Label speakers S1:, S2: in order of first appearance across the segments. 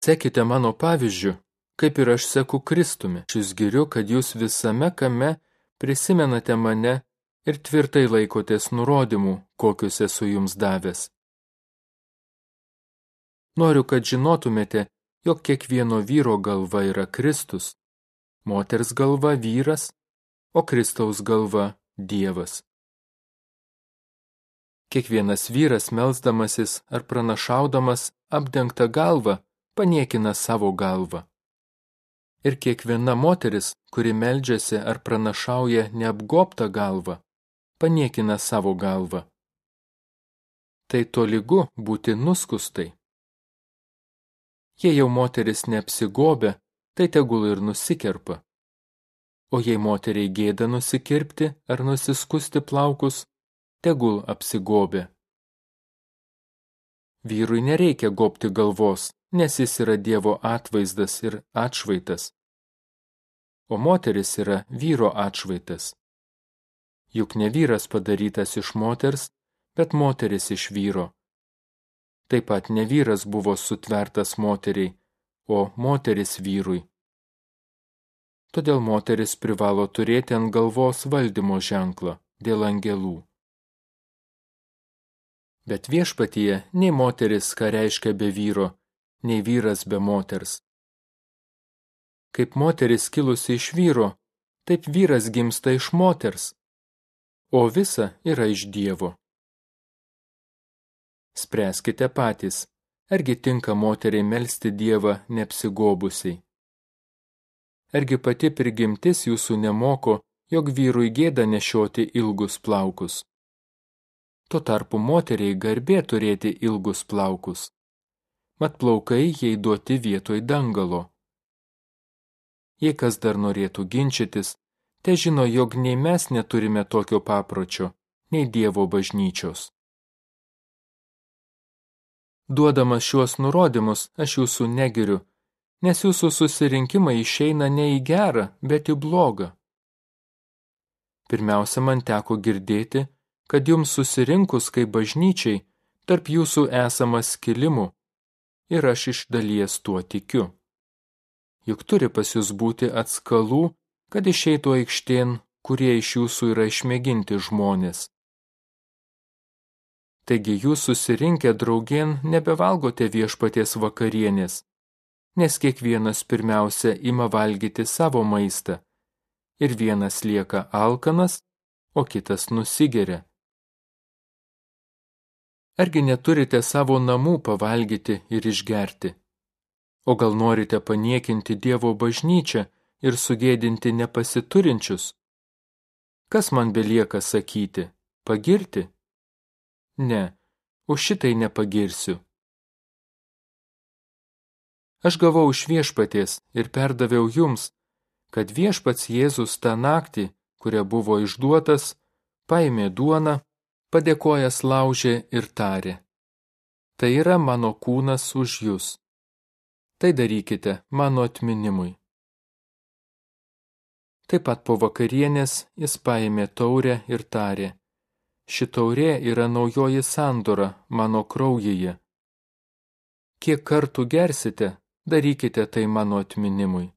S1: Sekite mano pavyzdžių, kaip ir aš seku Kristumi. Šis giriu, kad jūs visame kame prisimenate mane ir tvirtai laikotės nurodymų, kokius esu jums davęs. Noriu, kad žinotumėte, jog kiekvieno vyro galva yra Kristus, moters galva vyras, o Kristaus galva Dievas. Kiekvienas vyras melsdamasis ar pranašaudamas apdengtą galvą paniekina savo galvą. Ir kiekviena moteris, kuri meldžiasi ar pranašauja neapgoptą galvą, paniekina savo galvą. Tai tolygu būti nuskustai. Jei jau moteris neapsigobė, tai tegul ir nusikerpa. O jei moteriai gėda nusikirpti ar nusiskusti plaukus, tegul apsigobė. Vyrui nereikia gopti galvos, nes jis yra Dievo atvaizdas ir atšvaitas. O moteris yra vyro atšvaitas. Juk ne vyras padarytas iš moters, bet moteris iš vyro. Taip pat ne vyras buvo sutvertas moteriai, o moteris vyrui. Todėl moteris privalo turėti ant galvos valdymo ženklą dėl angelų. Bet viešpatyje nei moteris, ką reiškia be vyro, nei vyras be moters. Kaip moteris kilusi iš vyro, taip vyras gimsta iš moters, o visa yra iš Dievo. Spręskite patys, argi tinka moteriai melsti Dievą neapsigobusiai. Argi pati prigimtis jūsų nemoko, jog vyrui gėda nešioti ilgus plaukus. Tuo tarpu moteriai garbė turėti ilgus plaukus. Mat plaukai jai duoti vietoj dangalo. Jei kas dar norėtų ginčytis, te žino, jog nei mes neturime tokio papročio, nei Dievo bažnyčios. Duodamas šiuos nurodymus, aš jūsų negiriu, nes jūsų susirinkimai išeina ne į gerą, bet į blogą. Pirmiausia, man teko girdėti, kad jums susirinkus kaip bažnyčiai, tarp jūsų esamas skilimų, ir aš iš dalies tuo tikiu. Juk turi pas jūs būti atskalų, kad išeitų aikštėn, kurie iš jūsų yra išmėginti žmonės. Taigi jūs susirinkę draugien nebevalgote viešpaties vakarienės, nes kiekvienas pirmiausia ima valgyti savo maistą, ir vienas lieka alkanas, o kitas nusigeria. Argi neturite savo namų pavalgyti ir išgerti? O gal norite paniekinti Dievo bažnyčią ir sugėdinti nepasiturinčius? Kas man belieka sakyti? Pagirti? Ne, už šitai nepagirsiu. Aš gavau iš viešpaties ir perdaviau jums, kad viešpats Jėzus tą naktį, kuria buvo išduotas, paėmė duoną, padėkojęs laužė ir tarė. Tai yra mano kūnas už jūs. Tai darykite mano atminimui. Taip pat po vakarienės jis paėmė taurę ir tarė. Ši taurė yra naujoji sandora mano kraujyje. Kiek kartų gersite, darykite tai mano atminimui.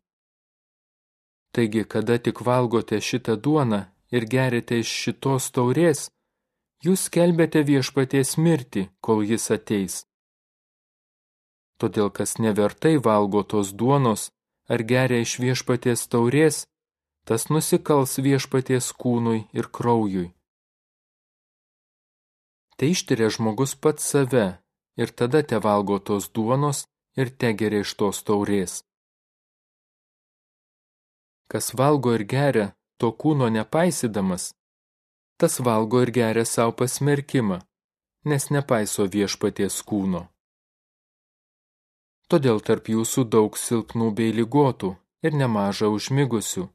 S1: Taigi, kada tik valgote šitą duoną ir gerite iš šitos taurės, jūs kelbėte viešpaties mirtį, kol jis ateis. Todėl kas nevertai valgo tos duonos ar geria iš viešpaties taurės, tas nusikals viešpaties kūnui ir kraujui. Tai ištiria žmogus pats save ir tada te valgo tos duonos ir te geria iš tos taurės. Kas valgo ir geria, to kūno nepaisydamas, tas valgo ir geria savo pasmerkimą, nes nepaiso viešpaties kūno. Todėl tarp jūsų daug silpnų bei lygotų ir nemaža užmigusių.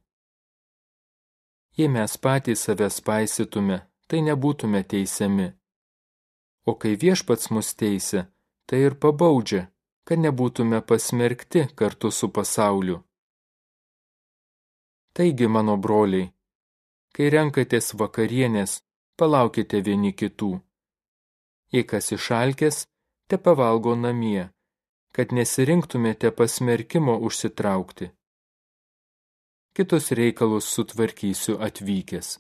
S1: Jei mes patys savęs paisytume, tai nebūtume teisiami. O kai viešpats mus teisia, tai ir pabaudžia, kad nebūtume pasmerkti kartu su pasauliu. Taigi, mano broliai, kai renkatės vakarienės, palaukite vieni kitų. Jei kas išalkės, te pavalgo namie, kad nesirinktumėte pasmerkimo užsitraukti. Kitus reikalus sutvarkysiu atvykęs.